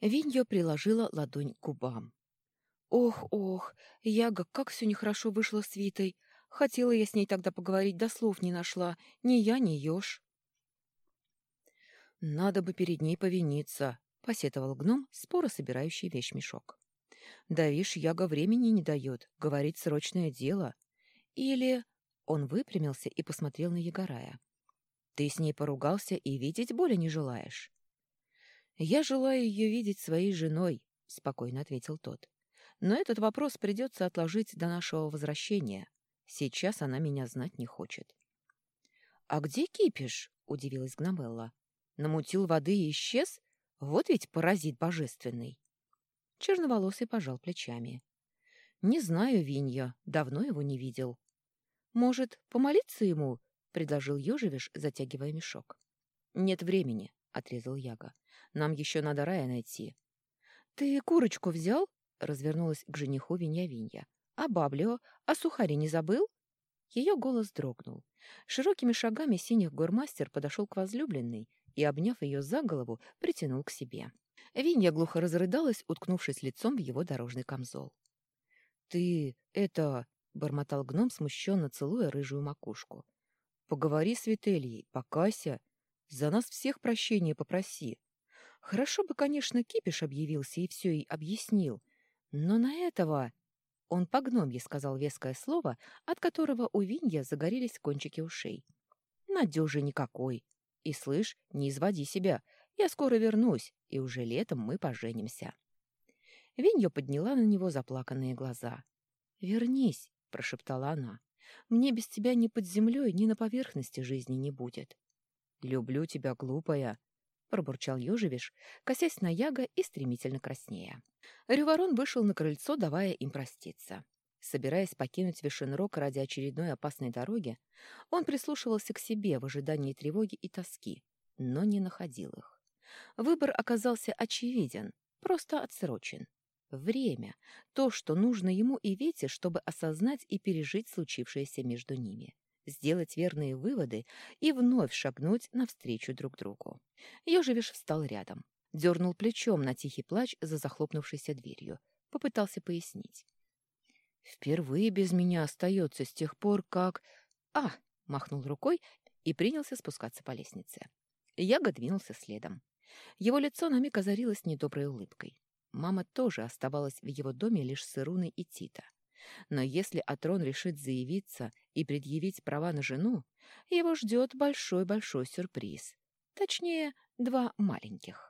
Винья приложила ладонь к губам. «Ох, ох, Яга, как все нехорошо вышло с Витой. Хотела я с ней тогда поговорить, да слов не нашла. Ни я, ни Ёж». «Надо бы перед ней повиниться», — посетовал гном, споро собирающий вещмешок. «Да вишь, Яга времени не дает, говорит срочное дело. Или...» Он выпрямился и посмотрел на Егорая. «Ты с ней поругался и видеть боли не желаешь?» «Я желаю ее видеть своей женой», — спокойно ответил тот. «Но этот вопрос придется отложить до нашего возвращения. Сейчас она меня знать не хочет». «А где кипиш?» — удивилась Гномелла. «Намутил воды и исчез? Вот ведь паразит божественный». Черноволосый пожал плечами. «Не знаю, Винья, давно его не видел. Может, помолиться ему?» — предложил Ёжевиш, затягивая мешок. «Нет времени», — отрезал Яга. «Нам еще надо рая найти». «Ты курочку взял?» — развернулась к жениху Винья-Винья. «А Баблио? А сухари не забыл?» Ее голос дрогнул. Широкими шагами синих гормастер подошел к возлюбленной и, обняв ее за голову, притянул к себе. Винья глухо разрыдалась, уткнувшись лицом в его дорожный камзол. «Ты это...» — бормотал гном, смущенно целуя рыжую макушку. «Поговори с Вительей, покайся, за нас всех прощения попроси. Хорошо бы, конечно, Кипиш объявился и все ей объяснил, но на этого...» Он по гномье сказал веское слово, от которого у Винья загорелись кончики ушей. «Надежи никакой. И, слышь, не изводи себя, я скоро вернусь, и уже летом мы поженимся». Винья подняла на него заплаканные глаза. «Вернись», — прошептала она. «Мне без тебя ни под землей, ни на поверхности жизни не будет». «Люблю тебя, глупая», — пробурчал Ёжевиш, косясь на Яга и стремительно краснея. Рюворон вышел на крыльцо, давая им проститься. Собираясь покинуть Вишенрог ради очередной опасной дороги, он прислушивался к себе в ожидании тревоги и тоски, но не находил их. Выбор оказался очевиден, просто отсрочен. Время — то, что нужно ему и Вете, чтобы осознать и пережить случившееся между ними сделать верные выводы и вновь шагнуть навстречу друг другу. Ёжевиш встал рядом, дернул плечом на тихий плач за захлопнувшейся дверью, попытался пояснить. «Впервые без меня остается с тех пор, как...» «А!» — махнул рукой и принялся спускаться по лестнице. Яга двинулся следом. Его лицо на миг озарилось недоброй улыбкой. Мама тоже оставалась в его доме лишь с Ируной и Тита. Но если Атрон решит заявиться и предъявить права на жену, его ждет большой-большой сюрприз. Точнее, два маленьких.